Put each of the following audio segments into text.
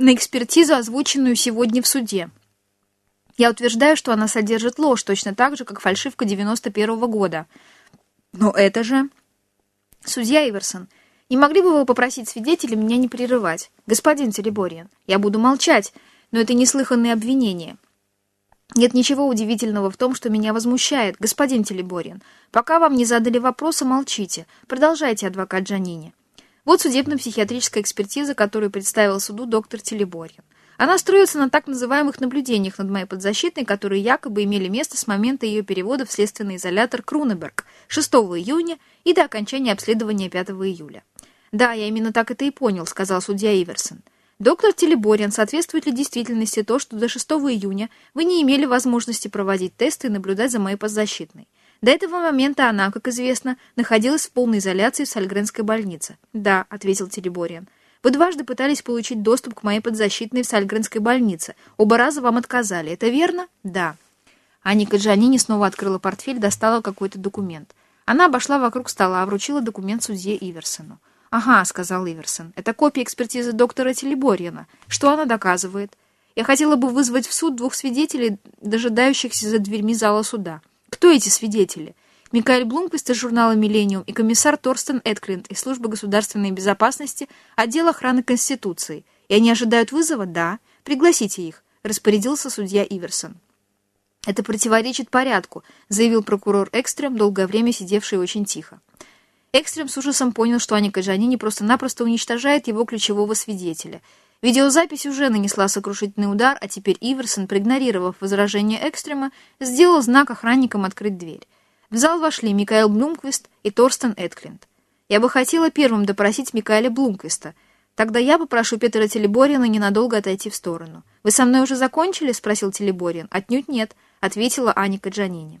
на экспертизу, озвученную сегодня в суде. Я утверждаю, что она содержит ложь, точно так же, как фальшивка 91 -го года. Но это же... Судья Иверсон, не могли бы вы попросить свидетелей меня не прерывать? Господин Телебориан, я буду молчать, но это неслыханные обвинения. Нет ничего удивительного в том, что меня возмущает, господин Телебориан. Пока вам не задали вопроса, молчите. Продолжайте, адвокат Джанини. Вот судебно-психиатрическая экспертиза, которую представил суду доктор Телебориан. Она строится на так называемых наблюдениях над моей подзащитной, которые якобы имели место с момента ее перевода в следственный изолятор Крунеберг 6 июня и до окончания обследования 5 июля. «Да, я именно так это и понял», — сказал судья Иверсон. «Доктор Телеборин, соответствует ли действительности то, что до 6 июня вы не имели возможности проводить тесты и наблюдать за моей подзащитной? До этого момента она, как известно, находилась в полной изоляции в Сальгренской больнице». «Да», — ответил Телеборин. Вы дважды пытались получить доступ к моей подзащитной в Сальгренской больнице. Оба раза вам отказали. Это верно? Да. Аника Джанини снова открыла портфель, достала какой-то документ. Она обошла вокруг стола, вручила документ судье Иверсону. «Ага», — сказал Иверсон, — «это копия экспертизы доктора Телеборьяна. Что она доказывает? Я хотела бы вызвать в суд двух свидетелей, дожидающихся за дверьми зала суда. Кто эти свидетели? Микаэль Блумквист из журнала «Миллениум» и комиссар Торстен Эдклинд из службы государственной безопасности, отдел охраны Конституции. И они ожидают вызова? Да. Пригласите их, распорядился судья Иверсон. Это противоречит порядку, заявил прокурор Экстрем, долгое время сидевший очень тихо. Экстрем с ужасом понял, что Аника Джанини просто-напросто уничтожает его ключевого свидетеля. Видеозапись уже нанесла сокрушительный удар, а теперь Иверсон, проигнорировав возражение Экстрема, сделал знак охранникам открыть дверь. В зал вошли Микаэл Блумквист и Торстен Эдклинд. Я бы хотела первым допросить Микаэля Блумквиста. Тогда я попрошу Петра Телеборина ненадолго отойти в сторону. «Вы со мной уже закончили?» — спросил Телеборин. «Отнюдь нет», — ответила Аника Джанини.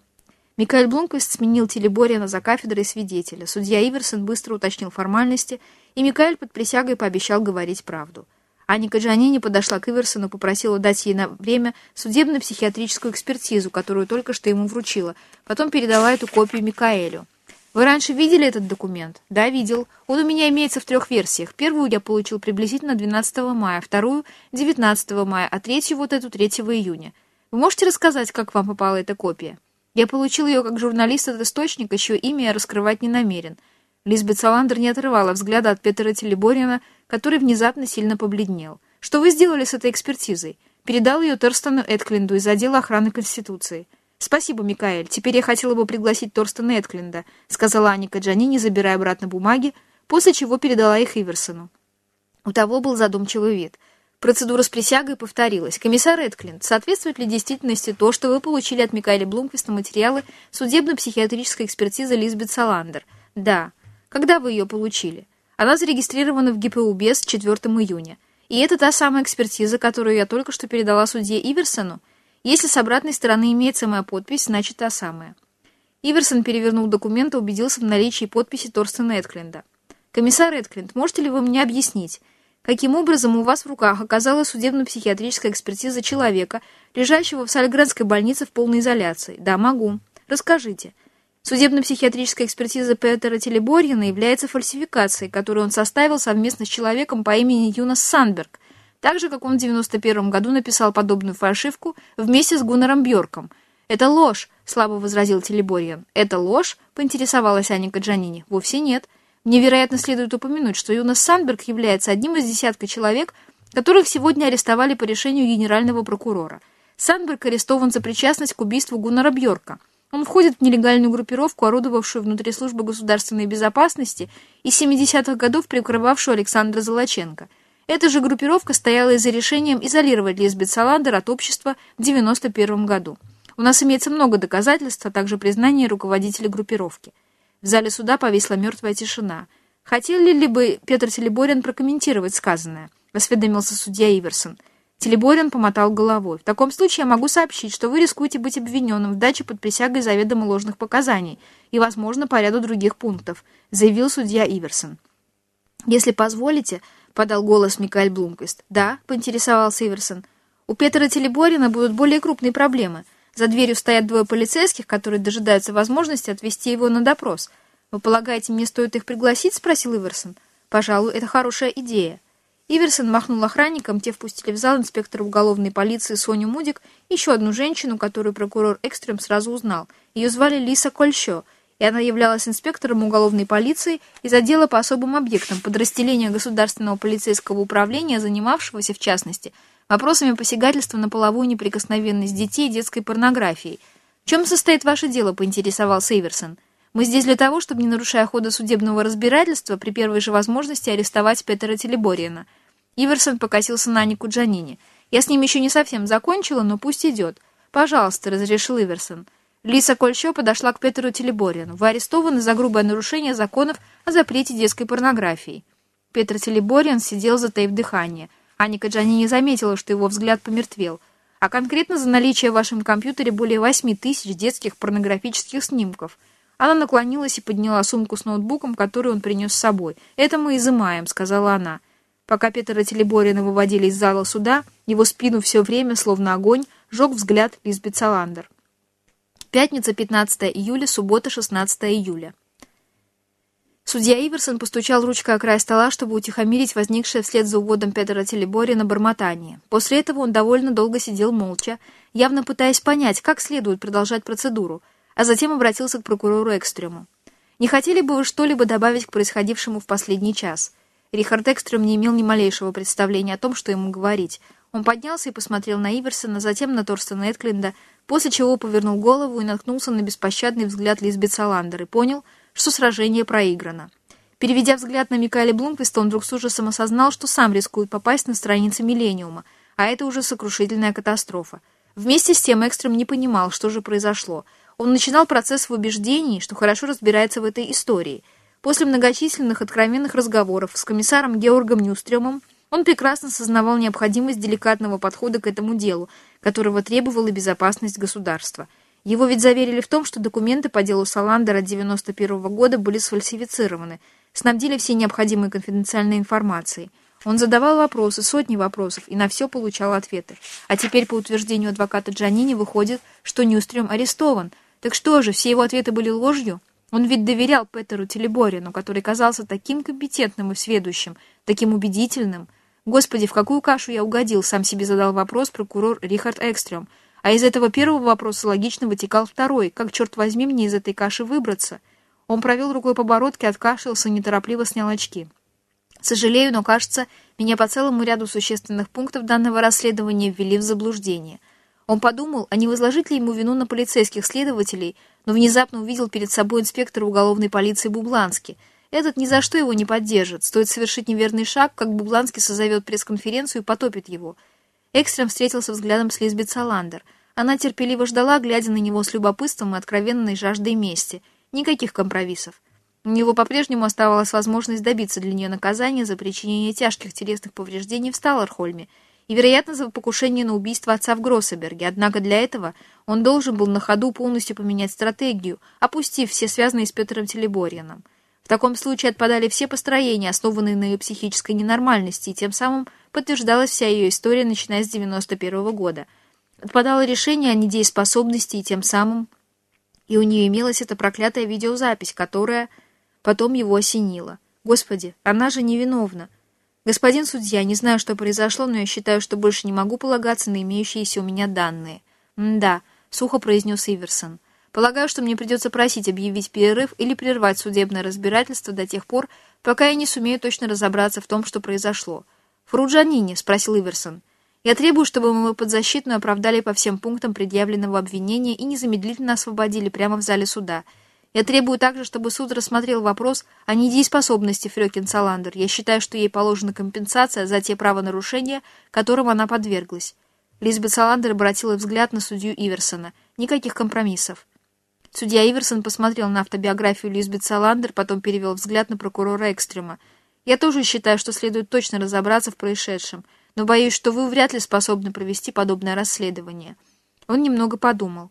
Микаэль Блумквист сменил Телеборина за кафедрой свидетеля. Судья Иверсон быстро уточнил формальности, и Микаэль под присягой пообещал говорить правду. Аника Джанини подошла к Иверсону, попросила дать ей на время судебно-психиатрическую экспертизу, которую только что ему вручила, потом передала эту копию Микаэлю. «Вы раньше видели этот документ?» «Да, видел. Он у меня имеется в трех версиях. Первую я получил приблизительно 12 мая, вторую — 19 мая, а третью вот эту 3 июня. Вы можете рассказать, как вам попала эта копия?» «Я получил ее как журналист от источника, чье имя я раскрывать не намерен». Лизбет Саландер не отрывала взгляда от Петра Телеборина, который внезапно сильно побледнел. «Что вы сделали с этой экспертизой?» Передал ее Торстену Эдклинду из отдела охраны Конституции. «Спасибо, Микаэль. Теперь я хотела бы пригласить Торстена Эдклинда», сказала Аника Джанини, забирая обратно бумаги, после чего передала их Иверсону. У того был задумчивый вид. Процедура с присягой повторилась. «Комиссар Эдклинд, соответствует ли действительности то, что вы получили от Микаэля Блумквиста материалы судебно-психиатрической экспертизы Лизбет Саландер?» «Да». «Когда вы ее получили?» Она зарегистрирована в ГПУ БЕС 4 июня. И это та самая экспертиза, которую я только что передала судье Иверсону. Если с обратной стороны имеется моя подпись, значит та самая. Иверсон перевернул документ и убедился в наличии подписи Торстена Эдкленда. «Комиссар Эдкленд, можете ли вы мне объяснить, каким образом у вас в руках оказалась судебно-психиатрическая экспертиза человека, лежащего в Сальградской больнице в полной изоляции?» «Да, могу. Расскажите». Судебно-психиатрическая экспертиза Петера Телеборьина является фальсификацией, которую он составил совместно с человеком по имени Юнас Санберг, так же, как он в 91 году написал подобную фальшивку вместе с Гуннером Бьорком. «Это ложь», — слабо возразил Телеборьян. «Это ложь?» — поинтересовалась Аника Джанини. «Вовсе нет. Мне, вероятно, следует упомянуть, что Юнас Санберг является одним из десятка человек, которых сегодня арестовали по решению генерального прокурора. Санберг арестован за причастность к убийству Гуннера Бьорка. Он входит в нелегальную группировку, орудовавшую внутри службы государственной безопасности и 70-х годов прикрывавшую Александра Золоченко. Эта же группировка стояла и за решением изолировать Лизбет Саландер от общества в 91 году. У нас имеется много доказательств, а также признание руководителя группировки. В зале суда повисла мертвая тишина. Хотели ли бы Петр Телеборин прокомментировать сказанное? Осведомился судья Иверсон. Телеборин помотал головой. «В таком случае я могу сообщить, что вы рискуете быть обвиненным в даче под присягой заведомо ложных показаний и, возможно, по ряду других пунктов», заявил судья Иверсон. «Если позволите», — подал голос Микаэль Блумквист. «Да», — поинтересовался Иверсон. «У Петра Телеборина будут более крупные проблемы. За дверью стоят двое полицейских, которые дожидаются возможности отвезти его на допрос. Вы полагаете, мне стоит их пригласить?» — спросил Иверсон. «Пожалуй, это хорошая идея». Иверсон махнул охранникам, те впустили в зал инспектора уголовной полиции Соню Мудик, еще одну женщину, которую прокурор Экстрем сразу узнал. Ее звали Лиса Кольщо, и она являлась инспектором уголовной полиции из отдела по особым объектам подразделения Государственного полицейского управления, занимавшегося, в частности, вопросами посягательства на половую неприкосновенность детей и детской порнографией. «В чем состоит ваше дело?» – поинтересовался Иверсон. «Мы здесь для того, чтобы, не нарушая хода судебного разбирательства, при первой же возможности арестовать Петера Телебориена – Иверсон покосился на Нику Джанини. «Я с ним еще не совсем закончила, но пусть идет». «Пожалуйста», — разрешил Иверсон. Лиса Кольчо подошла к Петеру Телеборину. «Вы арестованы за грубое нарушение законов о запрете детской порнографии». Петр Телеборин сидел, затаив дыхание. Аника Джанини заметила, что его взгляд помертвел. «А конкретно за наличие в вашем компьютере более восьми тысяч детских порнографических снимков». Она наклонилась и подняла сумку с ноутбуком, который он принес с собой. «Это мы изымаем», — сказала она. Пока Петра Телеборина выводили из зала суда, его спину все время, словно огонь, жег взгляд Лизбет Саландер. Пятница, 15 июля, суббота, 16 июля. Судья Иверсон постучал ручкой о край стола, чтобы утихомирить возникшее вслед за уводом Петра Телеборина бормотание. После этого он довольно долго сидел молча, явно пытаясь понять, как следует продолжать процедуру, а затем обратился к прокурору Экстрему. «Не хотели бы вы что-либо добавить к происходившему в последний час?» Рихард Экстрем не имел ни малейшего представления о том, что ему говорить. Он поднялся и посмотрел на Иверсона, затем на Торстена Эдклинда, после чего повернул голову и наткнулся на беспощадный взгляд Лизбет Саландер и понял, что сражение проиграно. Переведя взгляд на Микаэля Блумквиста, он вдруг с ужасом осознал, что сам рискует попасть на страницы Миллениума, а это уже сокрушительная катастрофа. Вместе с тем Экстрем не понимал, что же произошло. Он начинал процесс в убеждении, что хорошо разбирается в этой истории – После многочисленных откровенных разговоров с комиссаром Георгом Нюстремом он прекрасно сознавал необходимость деликатного подхода к этому делу, которого требовала безопасность государства. Его ведь заверили в том, что документы по делу Саландера 91 -го года были сфальсифицированы, снабдили все необходимой конфиденциальной информацией. Он задавал вопросы, сотни вопросов, и на все получал ответы. А теперь, по утверждению адвоката Джанини, выходит, что Нюстрем арестован. Так что же, все его ответы были ложью? Он ведь доверял Петеру Телеборину, который казался таким компетентным и сведущим, таким убедительным. Господи, в какую кашу я угодил, сам себе задал вопрос прокурор Рихард Экстрем. А из этого первого вопроса логично вытекал второй. Как, черт возьми, мне из этой каши выбраться? Он провел рукой по бородке, откашлялся и неторопливо снял очки. Сожалею, но, кажется, меня по целому ряду существенных пунктов данного расследования ввели в заблуждение. Он подумал, а не возложить ли ему вину на полицейских следователей, но внезапно увидел перед собой инспектора уголовной полиции Бублански. Этот ни за что его не поддержит. Стоит совершить неверный шаг, как Бубланский созовет пресс-конференцию и потопит его. Экстрем встретился взглядом с Лизбет Саландер. Она терпеливо ждала, глядя на него с любопытством и откровенной жаждой мести. Никаких компромиссов. У него по-прежнему оставалась возможность добиться для нее наказания за причинение тяжких телесных повреждений в Сталлархольме – и, вероятно, за покушение на убийство отца в Гроссеберге. Однако для этого он должен был на ходу полностью поменять стратегию, опустив все связанные с Петром Телеборьяном. В таком случае отпадали все построения, основанные на ее психической ненормальности, и тем самым подтверждалась вся ее история, начиная с 91 -го года. Отпадало решение о недееспособности, и тем самым... И у нее имелась эта проклятая видеозапись, которая потом его осенила. Господи, она же невиновна. «Господин судья, не знаю, что произошло, но я считаю, что больше не могу полагаться на имеющиеся у меня данные». «Да», — сухо произнес Иверсон. «Полагаю, что мне придется просить объявить перерыв или прервать судебное разбирательство до тех пор, пока я не сумею точно разобраться в том, что произошло». «Фруджанини», — спросил Иверсон. «Я требую, чтобы мы подзащитную оправдали по всем пунктам предъявленного обвинения и незамедлительно освободили прямо в зале суда». Я требую также, чтобы суд рассмотрел вопрос о недееспособности Фрёкин Саландер. Я считаю, что ей положена компенсация за те правонарушения, которым она подверглась. Лизбет Саландер обратила взгляд на судью Иверсона. Никаких компромиссов. Судья Иверсон посмотрел на автобиографию Лизбет Саландер, потом перевел взгляд на прокурора Экстрема. «Я тоже считаю, что следует точно разобраться в происшедшем, но боюсь, что вы вряд ли способны провести подобное расследование». Он немного подумал.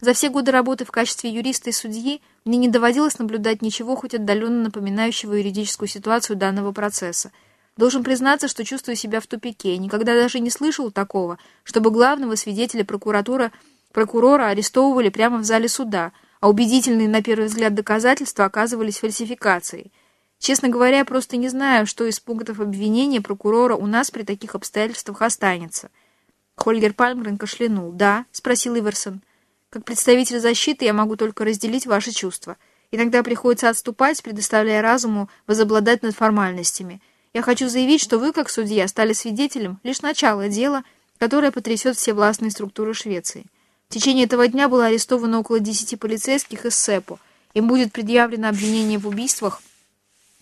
За все годы работы в качестве юриста и судьи мне не доводилось наблюдать ничего, хоть отдаленно напоминающего юридическую ситуацию данного процесса. Должен признаться, что чувствую себя в тупике. Никогда даже не слышал такого, чтобы главного свидетеля прокуратура, прокурора арестовывали прямо в зале суда, а убедительные на первый взгляд доказательства оказывались фальсификацией. Честно говоря, я просто не знаю, что из пунктов обвинения прокурора у нас при таких обстоятельствах останется. Хольгер Пальмгрен кашлянул. «Да?» — спросил Иверсон. «Как представитель защиты я могу только разделить ваши чувства. Иногда приходится отступать, предоставляя разуму возобладать над формальностями. Я хочу заявить, что вы, как судья, стали свидетелем лишь начала дела, которое потрясет все властные структуры Швеции. В течение этого дня было арестовано около десяти полицейских из СЭПО. Им будет предъявлено обвинение в убийствах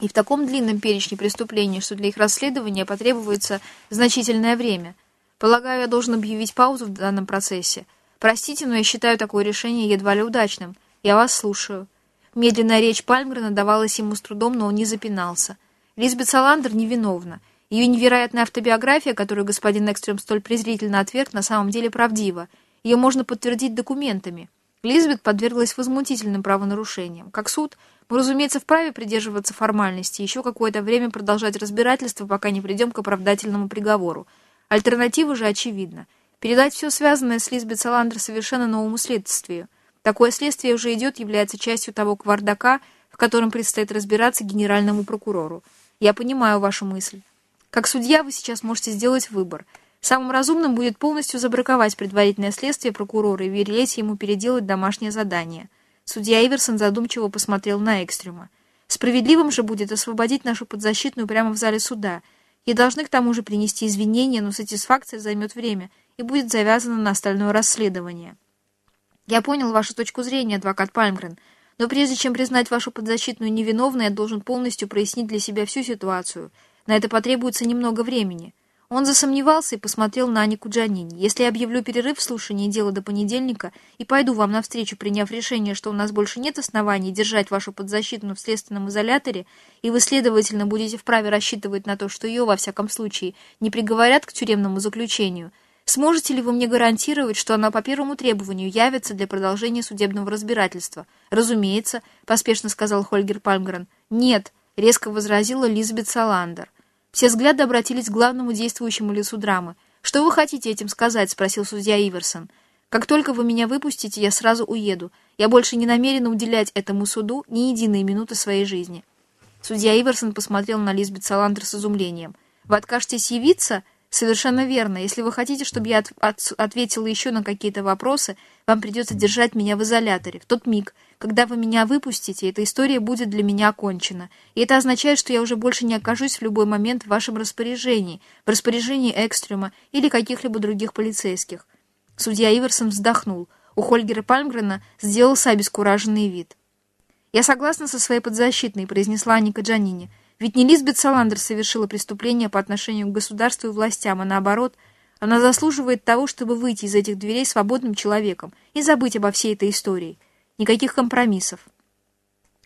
и в таком длинном перечне преступлений, что для их расследования потребуется значительное время. Полагаю, я должен объявить паузу в данном процессе. Простите, но я считаю такое решение едва ли удачным. Я вас слушаю. Медленная речь Пальмгрена давалась ему с трудом, но он не запинался. Лизбет Саландер невиновна. Ее невероятная автобиография, которую господин Экстрем столь презрительно отверг, на самом деле правдива. Ее можно подтвердить документами. Лизбет подверглась возмутительным правонарушениям. Как суд, мы, разумеется, вправе придерживаться формальности, еще какое-то время продолжать разбирательство, пока не придем к оправдательному приговору. Альтернатива же очевидна. Передать все связанное с Лизбет Саландер совершенно новому следствию. Такое следствие уже идет, является частью того квардака, в котором предстоит разбираться генеральному прокурору. Я понимаю вашу мысль. Как судья вы сейчас можете сделать выбор. Самым разумным будет полностью забраковать предварительное следствие прокурора и велеть ему переделать домашнее задание. Судья Иверсон задумчиво посмотрел на Экстрема. Справедливым же будет освободить нашу подзащитную прямо в зале суда. Ей должны к тому же принести извинения, но сатисфакция займет время и будет завязана на остальное расследование. Я понял вашу точку зрения, адвокат Пальмгрен, но прежде чем признать вашу подзащитную невиновной, я должен полностью прояснить для себя всю ситуацию. На это потребуется немного времени. Он засомневался и посмотрел на Анику Джанини. «Если я объявлю перерыв в слушании дела до понедельника и пойду вам навстречу, приняв решение, что у нас больше нет оснований держать вашу подзащитную в следственном изоляторе, и вы, следовательно, будете вправе рассчитывать на то, что ее, во всяком случае, не приговорят к тюремному заключению, Сможете ли вы мне гарантировать, что она по первому требованию явится для продолжения судебного разбирательства? Разумеется, поспешно сказал Хольгер Пальмгрен. Нет, резко возразила Лизбет Саландер. Все взгляды обратились к главному действующему лицу драмы. «Что вы хотите этим сказать?» — спросил судья Иверсон. «Как только вы меня выпустите, я сразу уеду. Я больше не намерен уделять этому суду ни единой минуты своей жизни». Судья Иверсон посмотрел на Лизбет Саландер с изумлением. «Вы откажетесь явиться?» Совершенно верно. Если вы хотите, чтобы я от, от, ответила еще на какие-то вопросы, вам придется держать меня в изоляторе. В тот миг, когда вы меня выпустите, эта история будет для меня окончена. И это означает, что я уже больше не окажусь в любой момент в вашем распоряжении, в распоряжении экстрема или каких-либо других полицейских. Судья Иверсон вздохнул. У Хольгера Пальмгрена сделался обескураженный вид. «Я согласна со своей подзащитной», — произнесла Ника Джанини. Ведь не Лизбет Саландер совершила преступление по отношению к государству и властям, а наоборот, она заслуживает того, чтобы выйти из этих дверей свободным человеком и забыть обо всей этой истории. Никаких компромиссов.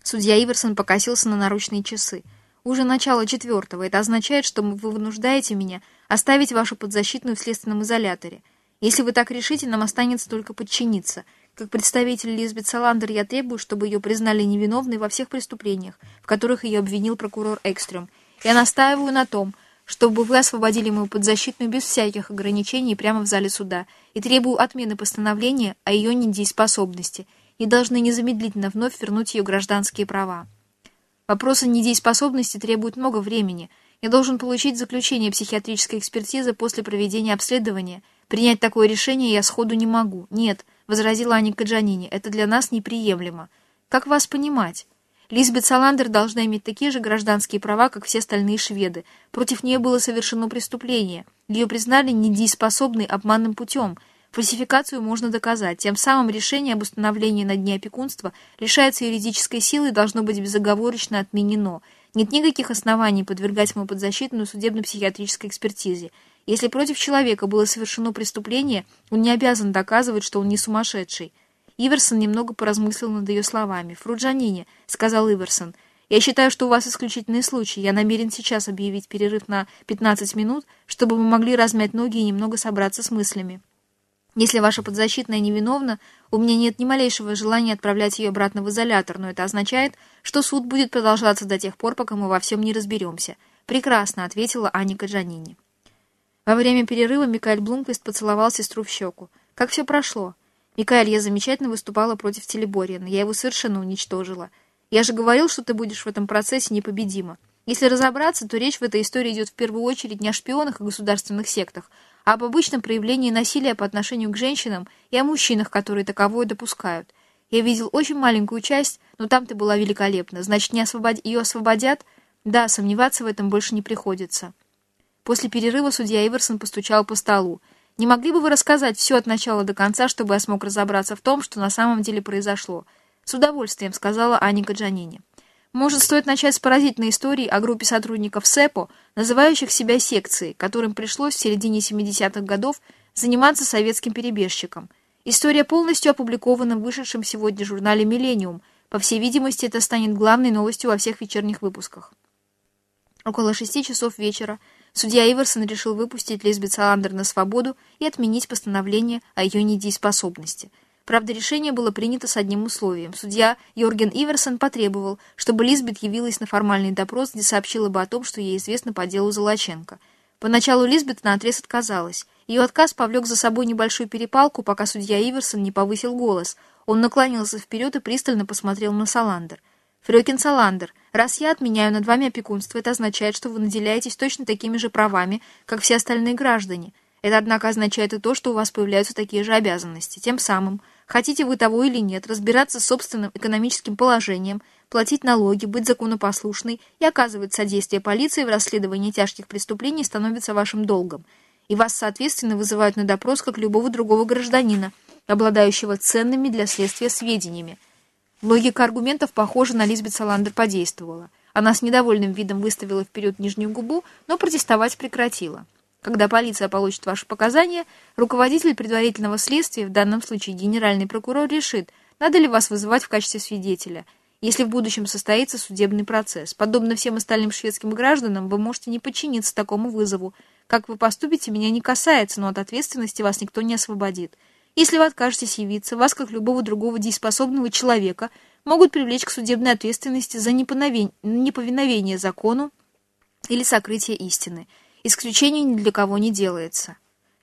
Судья Иверсон покосился на наручные часы. Уже начало четвертого. Это означает, что вы вынуждаете меня оставить вашу подзащитную в следственном изоляторе. Если вы так решите, нам останется только подчиниться — как представитель Лизбет Саландер я требую, чтобы ее признали невиновной во всех преступлениях, в которых ее обвинил прокурор Экстрем. Я настаиваю на том, чтобы вы освободили мою подзащитную без всяких ограничений прямо в зале суда, и требую отмены постановления о ее недееспособности, и должны незамедлительно вновь вернуть ее гражданские права. Вопрос о недееспособности требует много времени. Я должен получить заключение психиатрической экспертизы после проведения обследования. Принять такое решение я сходу не могу. Нет, — возразила Аника Джанини, — это для нас неприемлемо. Как вас понимать? Лизбет Саландер должна иметь такие же гражданские права, как все остальные шведы. Против нее было совершено преступление. Ее признали недееспособной обманным путем. Фальсификацию можно доказать. Тем самым решение об установлении на дне опекунства лишается юридической силы и должно быть безоговорочно отменено. Нет никаких оснований подвергать ему подзащитную судебно-психиатрической экспертизе. Если против человека было совершено преступление, он не обязан доказывать, что он не сумасшедший. Иверсон немного поразмыслил над ее словами. «Фруджанини», — сказал Иверсон, — «я считаю, что у вас исключительный случай. Я намерен сейчас объявить перерыв на 15 минут, чтобы мы могли размять ноги и немного собраться с мыслями. Если ваша подзащитная невиновна, у меня нет ни малейшего желания отправлять ее обратно в изолятор, но это означает, что суд будет продолжаться до тех пор, пока мы во всем не разберемся». «Прекрасно», — ответила Аника Джанини. Во время перерыва Микаэль Блумквист поцеловал сестру в щеку. «Как все прошло?» «Микаэль, я замечательно выступала против Телебориана. Я его совершенно уничтожила. Я же говорил, что ты будешь в этом процессе непобедима. Если разобраться, то речь в этой истории идет в первую очередь не о шпионах и государственных сектах, об обычном проявлении насилия по отношению к женщинам и о мужчинах, которые таковое допускают. Я видел очень маленькую часть, но там ты была великолепна. Значит, не освобод... ее освободят? Да, сомневаться в этом больше не приходится. После перерыва судья Иверсон постучал по столу. «Не могли бы вы рассказать все от начала до конца, чтобы я смог разобраться в том, что на самом деле произошло?» «С удовольствием», — сказала Аника Джанини. Может, стоит начать с поразительной истории о группе сотрудников СЭПО, называющих себя секцией, которым пришлось в середине 70-х годов заниматься советским перебежчиком. История полностью опубликована в вышедшем сегодня журнале «Миллениум». По всей видимости, это станет главной новостью во всех вечерних выпусках. Около шести часов вечера судья Иверсон решил выпустить Лизбет Саландер на свободу и отменить постановление о ее недееспособности – Правда, решение было принято с одним условием. Судья Йорген Иверсон потребовал, чтобы Лизбет явилась на формальный допрос, где сообщила бы о том, что ей известно по делу Золоченко. Поначалу Лизбет наотрез отказалась. Ее отказ повлек за собой небольшую перепалку, пока судья Иверсон не повысил голос. Он наклонился вперед и пристально посмотрел на Саландер. «Фрёкин Саландер, раз я отменяю над вами опекунство, это означает, что вы наделяетесь точно такими же правами, как все остальные граждане. Это, однако, означает и то, что у вас появляются такие же обязанности. Тем самым, хотите вы того или нет, разбираться с собственным экономическим положением, платить налоги, быть законопослушной и оказывать содействие полиции в расследовании тяжких преступлений становится вашим долгом. И вас, соответственно, вызывают на допрос, как любого другого гражданина, обладающего ценными для следствия сведениями. Логика аргументов, похоже, на Лизбет Саландер подействовала. Она с недовольным видом выставила вперед нижнюю губу, но протестовать прекратила. Когда полиция получит ваши показания, руководитель предварительного следствия, в данном случае генеральный прокурор, решит, надо ли вас вызывать в качестве свидетеля, если в будущем состоится судебный процесс. Подобно всем остальным шведским гражданам, вы можете не подчиниться такому вызову. Как вы поступите, меня не касается, но от ответственности вас никто не освободит. Если вы откажетесь явиться, вас, как любого другого дееспособного человека, могут привлечь к судебной ответственности за неповиновение закону или сокрытие истины – Исключений ни для кого не делается.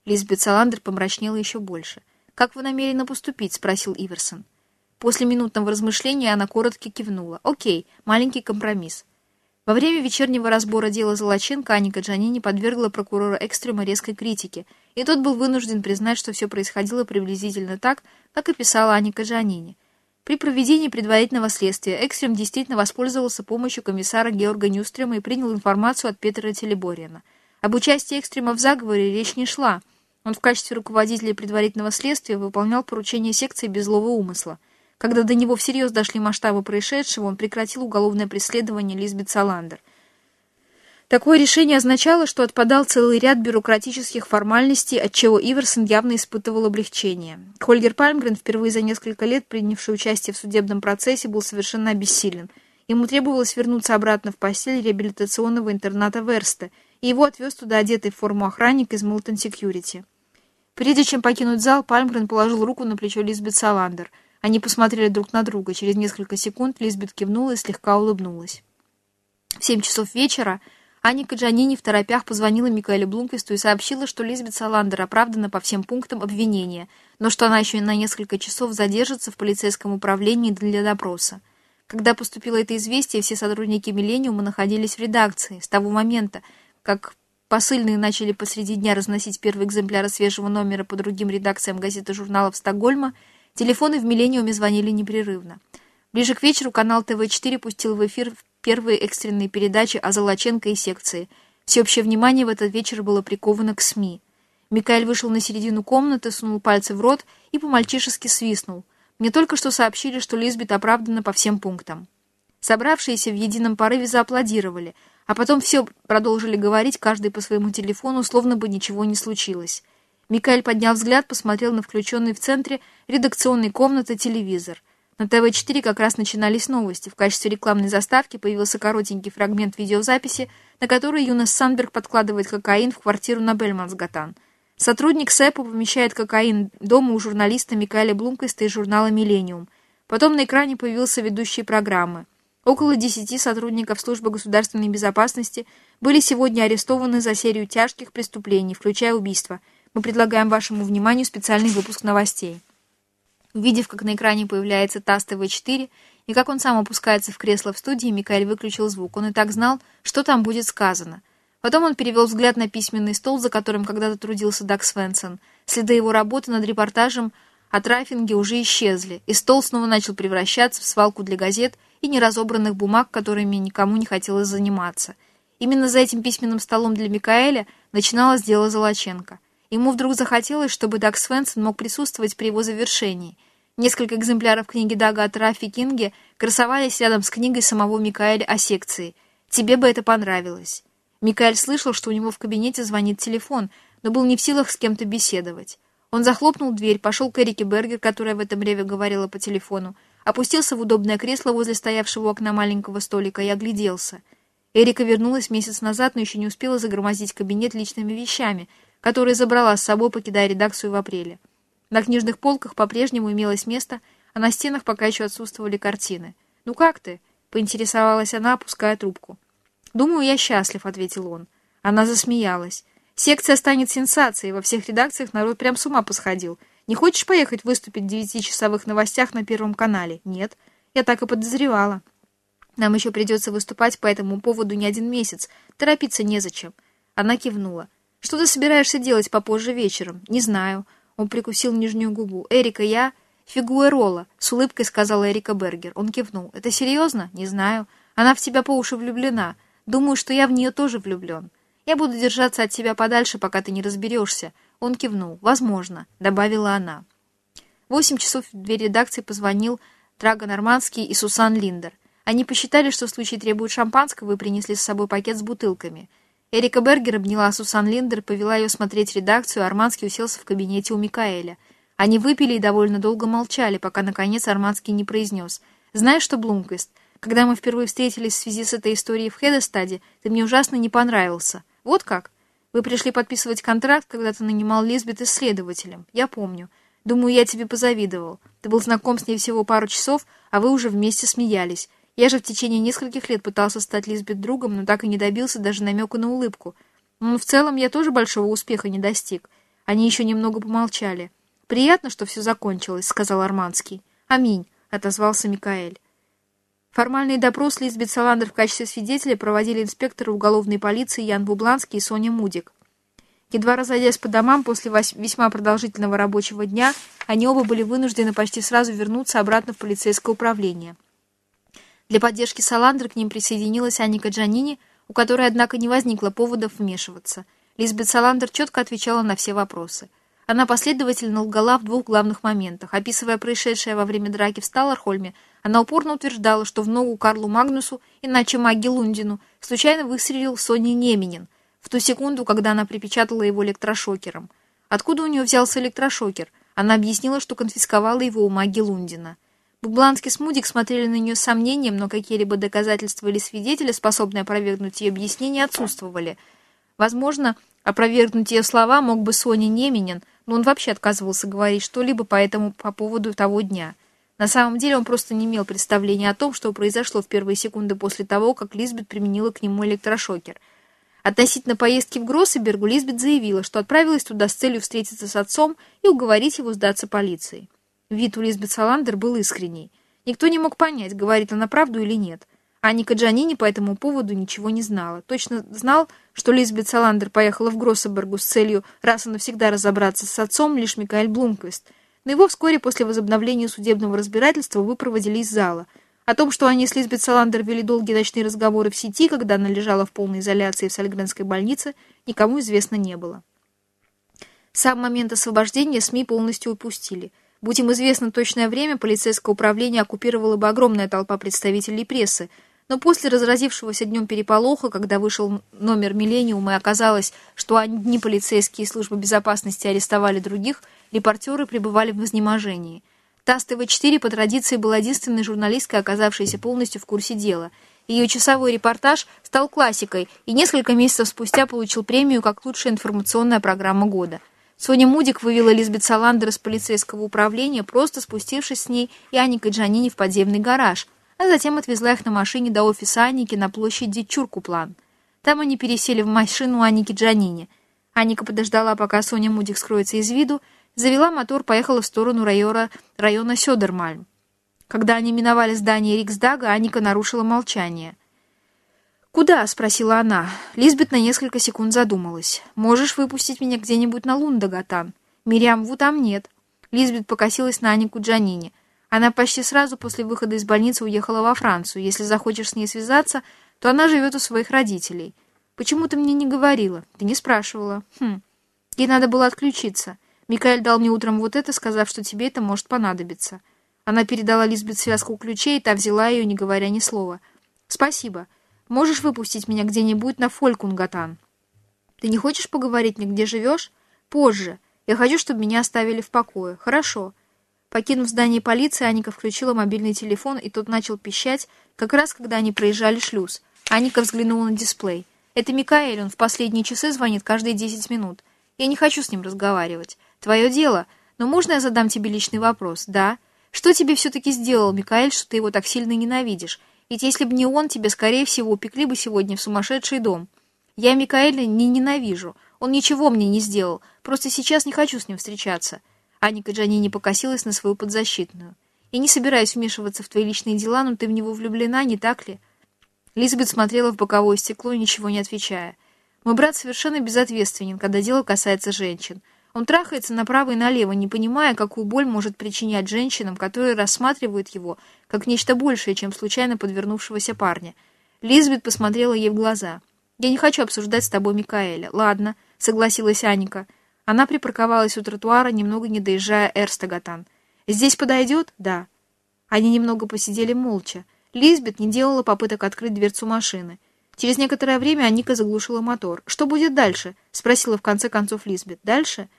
Лизбет Саландер помрачнела еще больше. «Как вы намерены поступить?» — спросил Иверсон. После минутного размышления она коротко кивнула. «Окей, маленький компромисс». Во время вечернего разбора дела Золоченко Аника Джанини подвергла прокурора Экстрема резкой критике, и тот был вынужден признать, что все происходило приблизительно так, как и писала Аника Джанини. При проведении предварительного следствия Экстрем действительно воспользовался помощью комиссара Георга Нюстрема и принял информацию от Петра Телебориана — об участии экстрима в заговоре речь не шла. Он в качестве руководителя предварительного следствия выполнял поручения секции без злого умысла. Когда до него всерьез дошли масштабы происшедшего, он прекратил уголовное преследование Лизбет Саландер. Такое решение означало, что отпадал целый ряд бюрократических формальностей, от чего Иверсон явно испытывал облегчение. Хольгер Пальмгрен, впервые за несколько лет принявший участие в судебном процессе, был совершенно обессилен. Ему требовалось вернуться обратно в постель реабилитационного интерната Верста – и его отвез туда одетый в форму охранник из Милтон Секьюрити. Прежде чем покинуть зал, Пальмгрен положил руку на плечо Лизбет Саландер. Они посмотрели друг на друга. Через несколько секунд Лизбет кивнула и слегка улыбнулась. В семь часов вечера Аника Джанини в торопях позвонила Микаэлю Блумквисту и сообщила, что Лизбет Саландер оправдана по всем пунктам обвинения, но что она еще на несколько часов задержится в полицейском управлении для допроса. Когда поступило это известие, все сотрудники «Миллениума» находились в редакции. С того момента, как посыльные начали посреди дня разносить первые экземпляры свежего номера по другим редакциям газет и журналов Стокгольма, телефоны в «Миллениуме» звонили непрерывно. Ближе к вечеру канал ТВ-4 пустил в эфир первые экстренные передачи о Золоченко и секции. Всеобщее внимание в этот вечер было приковано к СМИ. Микаэль вышел на середину комнаты, сунул пальцы в рот и по-мальчишески свистнул. Мне только что сообщили, что Лизбет оправдана по всем пунктам. Собравшиеся в едином порыве зааплодировали — а потом все продолжили говорить, каждый по своему телефону, словно бы ничего не случилось. Микаэль поднял взгляд, посмотрел на включенный в центре редакционной комнаты телевизор. На ТВ-4 как раз начинались новости. В качестве рекламной заставки появился коротенький фрагмент видеозаписи, на который Юнас Санберг подкладывает кокаин в квартиру на Бельмансгатан. Сотрудник СЭПа помещает кокаин дома у журналиста Микаэля Блумквиста из журнала «Миллениум». Потом на экране появился ведущий программы – Около десяти сотрудников Службы государственной безопасности были сегодня арестованы за серию тяжких преступлений, включая убийство. Мы предлагаем вашему вниманию специальный выпуск новостей. Увидев, как на экране появляется ТАСС ТВ-4, И как он сам опускается в кресло в студии, Микаэль выключил звук. Он и так знал, что там будет сказано. Потом он перевел взгляд на письменный стол, за которым когда-то трудился Даг Свенсон. Следы его работы над репортажем о трафинге уже исчезли, и стол снова начал превращаться в свалку для газет и неразобранных бумаг, которыми никому не хотелось заниматься. Именно за этим письменным столом для Микаэля начиналось дело Золоченко. Ему вдруг захотелось, чтобы Даг Свенсон мог присутствовать при его завершении. Несколько экземпляров книги Дага о Рафи Кинге красовались рядом с книгой самого Микаэля о секции. «Тебе бы это понравилось». Микаэль слышал, что у него в кабинете звонит телефон, но был не в силах с кем-то беседовать. Он захлопнул дверь, пошел к Эрике Бергер, которая в это время говорила по телефону, опустился в удобное кресло возле стоявшего у окна маленького столика и огляделся. Эрика вернулась месяц назад, но еще не успела загромоздить кабинет личными вещами, которые забрала с собой, покидая редакцию в апреле. На книжных полках по-прежнему имелось место, а на стенах пока еще отсутствовали картины. «Ну как ты?» — поинтересовалась она, опуская трубку. «Думаю, я счастлив», — ответил он. Она засмеялась. «Секция станет сенсацией. Во всех редакциях народ прям с ума посходил. Не хочешь поехать выступить в девятичасовых новостях на Первом канале?» «Нет. Я так и подозревала. Нам еще придется выступать по этому поводу не один месяц. Торопиться незачем». Она кивнула. «Что ты собираешься делать попозже вечером?» «Не знаю». Он прикусил нижнюю губу. «Эрика, я...» «Фигуэрола», — с улыбкой сказала Эрика Бергер. Он кивнул. «Это серьезно?» «Не знаю. Она в тебя по уши влюблена». Думаю, что я в нее тоже влюблен. Я буду держаться от тебя подальше, пока ты не разберешься. Он кивнул. Возможно, добавила она. В восемь часов в дверь редакции позвонил Трага Нормандский и Сусан Линдер. Они посчитали, что случай требует шампанского и принесли с собой пакет с бутылками. Эрика Бергер обняла Сусан Линдер, повела ее смотреть редакцию, а Арманский уселся в кабинете у Микаэля. Они выпили и довольно долго молчали, пока, наконец, Арманский не произнес. «Знаешь что, Блумквист, когда мы впервые встретились в связи с этой историей в Хедестаде, ты мне ужасно не понравился. Вот как? Вы пришли подписывать контракт, когда ты нанимал Лизбет исследователем. Я помню. Думаю, я тебе позавидовал. Ты был знаком с ней всего пару часов, а вы уже вместе смеялись. Я же в течение нескольких лет пытался стать Лизбет другом, но так и не добился даже намека на улыбку. Но в целом я тоже большого успеха не достиг. Они еще немного помолчали. «Приятно, что все закончилось», — сказал Арманский. «Аминь», — отозвался Микаэль. Формальный допрос Лизбет Саландер в качестве свидетеля проводили инспекторы уголовной полиции Ян Бубланский и Соня Мудик. Едва разойдясь по домам после весьма продолжительного рабочего дня, они оба были вынуждены почти сразу вернуться обратно в полицейское управление. Для поддержки Саландер к ним присоединилась Анника Джанини, у которой, однако, не возникло поводов вмешиваться. Лизбет Саландер четко отвечала на все вопросы. Она последовательно лгала в двух главных моментах. Описывая происшедшее во время драки в Сталлархольме, она упорно утверждала, что в ногу Карлу Магнусу, иначе Маги Лундину, случайно выстрелил Сони Неменин в ту секунду, когда она припечатала его электрошокером. Откуда у нее взялся электрошокер? Она объяснила, что конфисковала его у Маги Лундина. Бубланский с Мудик смотрели на нее с сомнением, но какие-либо доказательства или свидетели, способные опровергнуть ее объяснение, отсутствовали. Возможно, опровергнуть ее слова мог бы Соня Неменин, но он вообще отказывался говорить что-либо по этому по поводу того дня. На самом деле он просто не имел представления о том, что произошло в первые секунды после того, как Лизбет применила к нему электрошокер. Относительно поездки в Гроссебергу Лизбет заявила, что отправилась туда с целью встретиться с отцом и уговорить его сдаться полиции. Вид у Лизбет Саландер был искренний. Никто не мог понять, говорит она правду или нет. Аника Джанини по этому поводу ничего не знала. Точно знал, что Лизбет Саландер поехала в Гроссебергу с целью раз и навсегда разобраться с отцом лишь Микаэль Блумквист – но его вскоре после возобновления судебного разбирательства выпроводили из зала. О том, что они с Лизбет Саландер вели долгие ночные разговоры в сети, когда она лежала в полной изоляции в Сальгренской больнице, никому известно не было. Сам момент освобождения СМИ полностью упустили. Будь им известно точное время, полицейское управление оккупировало бы огромная толпа представителей прессы, но после разразившегося днем переполоха, когда вышел номер «Миллениум» и оказалось, что одни полицейские службы безопасности арестовали других, репортеры пребывали в изнеможении. ТАСС ТВ-4 по традиции была единственной журналисткой, оказавшейся полностью в курсе дела. Ее часовой репортаж стал классикой и несколько месяцев спустя получил премию как лучшая информационная программа года. Соня Мудик вывела Лизбет Саландер из полицейского управления, просто спустившись с ней и Аникой Джанини в подземный гараж – а затем отвезла их на машине до офиса Аники на площади Чуркуплан. Там они пересели в машину Аники Джанини. Аника подождала, пока Соня Мудик скроется из виду, завела мотор, поехала в сторону района, района Сёдермальм. Когда они миновали здание Риксдага, Аника нарушила молчание. «Куда?» — спросила она. Лизбет на несколько секунд задумалась. «Можешь выпустить меня где-нибудь на Лундагатан?» «Мириам, Ву там нет». Лизбет покосилась на Анику Джанини. Она почти сразу после выхода из больницы уехала во Францию. Если захочешь с ней связаться, то она живет у своих родителей. Почему ты мне не говорила? Ты не спрашивала. Хм. Ей надо было отключиться. Микаэль дал мне утром вот это, сказав, что тебе это может понадобиться. Она передала Лизбет связку ключей, та взяла ее, не говоря ни слова. «Спасибо. Можешь выпустить меня где-нибудь на Фолькунгатан?» «Ты не хочешь поговорить мне, где живешь?» «Позже. Я хочу, чтобы меня оставили в покое». «Хорошо». Покинув здание полиции, Аника включила мобильный телефон, и тот начал пищать, как раз когда они проезжали шлюз. Аника взглянула на дисплей. «Это Микаэль, он в последние часы звонит каждые 10 минут. Я не хочу с ним разговаривать. Твое дело. Но можно я задам тебе личный вопрос? Да? Что тебе все-таки сделал, Микаэль, что ты его так сильно ненавидишь? Ведь если бы не он, тебя, скорее всего, упекли бы сегодня в сумасшедший дом. Я Микаэля не ненавижу. Он ничего мне не сделал. Просто сейчас не хочу с ним встречаться». Аника Джанини покосилась на свою подзащитную. «Я не собираюсь вмешиваться в твои личные дела, но ты в него влюблена, не так ли?» Лизбет смотрела в боковое стекло, ничего не отвечая. «Мой брат совершенно безответственен, когда дело касается женщин. Он трахается направо и налево, не понимая, какую боль может причинять женщинам, которые рассматривают его как нечто большее, чем случайно подвернувшегося парня. Лизбет посмотрела ей в глаза. «Я не хочу обсуждать с тобой Микаэля». «Ладно», — согласилась Аника. Она припарковалась у тротуара, немного не доезжая Эрстагатан. «Здесь подойдет?» «Да». Они немного посидели молча. Лизбет не делала попыток открыть дверцу машины. Через некоторое время Аника заглушила мотор. «Что будет дальше?» — спросила в конце концов Лизбет. «Дальше?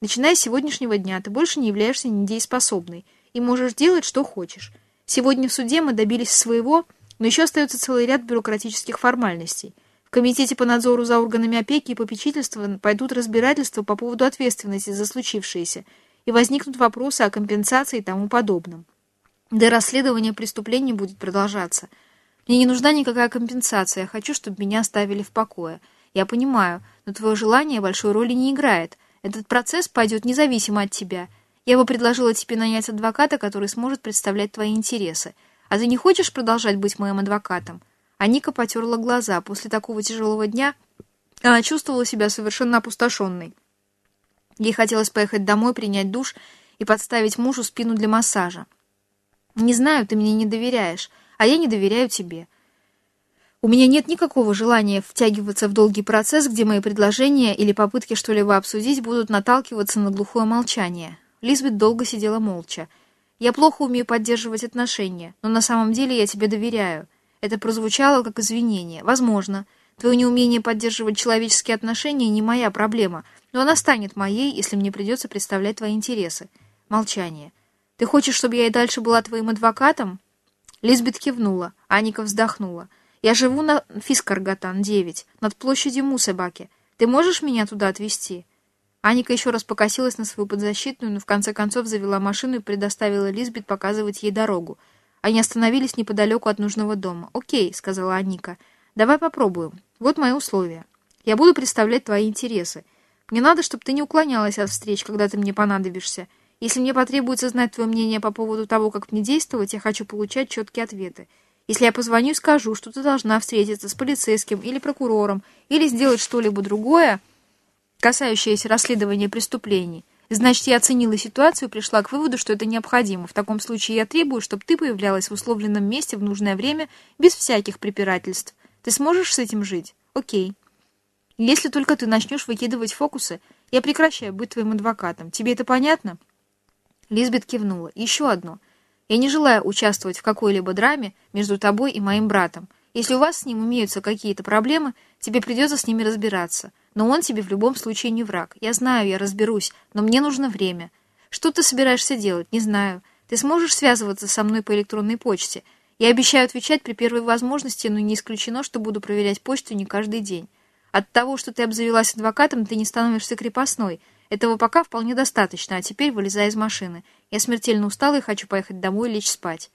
Начиная с сегодняшнего дня, ты больше не являешься недееспособной и можешь делать, что хочешь. Сегодня в суде мы добились своего, но еще остается целый ряд бюрократических формальностей. В Комитете по надзору за органами опеки и попечительства пойдут разбирательства по поводу ответственности за случившееся, и возникнут вопросы о компенсации и тому подобном. Да расследование преступлений будет продолжаться. Мне не нужна никакая компенсация, я хочу, чтобы меня оставили в покое. Я понимаю, но твое желание большой роли не играет. Этот процесс пойдет независимо от тебя. Я бы предложила тебе нанять адвоката, который сможет представлять твои интересы. А ты не хочешь продолжать быть моим адвокатом? А Ника потерла глаза. После такого тяжелого дня она чувствовала себя совершенно опустошенной. Ей хотелось поехать домой, принять душ и подставить мужу спину для массажа. «Не знаю, ты мне не доверяешь, а я не доверяю тебе. У меня нет никакого желания втягиваться в долгий процесс, где мои предложения или попытки что-либо обсудить будут наталкиваться на глухое молчание». Лизбет долго сидела молча. «Я плохо умею поддерживать отношения, но на самом деле я тебе доверяю. Это прозвучало как извинение. Возможно. Твое неумение поддерживать человеческие отношения не моя проблема, но она станет моей, если мне придется представлять твои интересы. Молчание. Ты хочешь, чтобы я и дальше была твоим адвокатом? Лизбет кивнула. Аника вздохнула. Я живу на Фискаргатан, 9, над площадью Мусебаки. Ты можешь меня туда отвезти? Аника еще раз покосилась на свою подзащитную, но в конце концов завела машину и предоставила Лизбет показывать ей дорогу. Они остановились неподалеку от нужного дома. «Окей», — сказала Аника. «Давай попробуем. Вот мои условия. Я буду представлять твои интересы. Мне надо, чтобы ты не уклонялась от встреч, когда ты мне понадобишься. Если мне потребуется знать твое мнение по поводу того, как мне действовать, я хочу получать четкие ответы. Если я позвоню и скажу, что ты должна встретиться с полицейским или прокурором, или сделать что-либо другое, касающееся расследования преступлений, Значит, я оценила ситуацию и пришла к выводу, что это необходимо. В таком случае я требую, чтобы ты появлялась в условленном месте в нужное время без всяких препирательств. Ты сможешь с этим жить? Окей. Если только ты начнешь выкидывать фокусы, я прекращаю быть твоим адвокатом. Тебе это понятно?» Лизбет кивнула. «Еще одно. Я не желаю участвовать в какой-либо драме между тобой и моим братом. Если у вас с ним имеются какие-то проблемы, тебе придется с ними разбираться. Но он тебе в любом случае не враг. Я знаю, я разберусь, но мне нужно время. Что ты собираешься делать? Не знаю. Ты сможешь связываться со мной по электронной почте? Я обещаю отвечать при первой возможности, но не исключено, что буду проверять почту не каждый день. От того, что ты обзавелась адвокатом, ты не становишься крепостной. Этого пока вполне достаточно, а теперь вылезай из машины. Я смертельно устала и хочу поехать домой и лечь спать.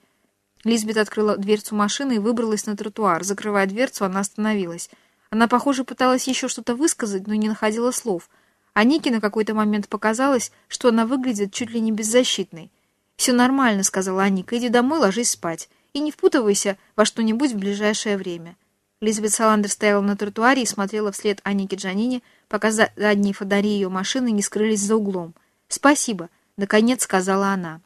Лизбет открыла дверцу машины и выбралась на тротуар. Закрывая дверцу, она остановилась. Она, похоже, пыталась еще что-то высказать, но не находила слов. А Нике на какой-то момент показалось, что она выглядит чуть ли не беззащитной. «Все нормально», — сказала Аника. «Иди домой, ложись спать. И не впутывайся во что-нибудь в ближайшее время». Лизбет Саландер стояла на тротуаре и смотрела вслед Анике Джанине, пока задние фонари ее машины не скрылись за углом. «Спасибо», — наконец сказала она.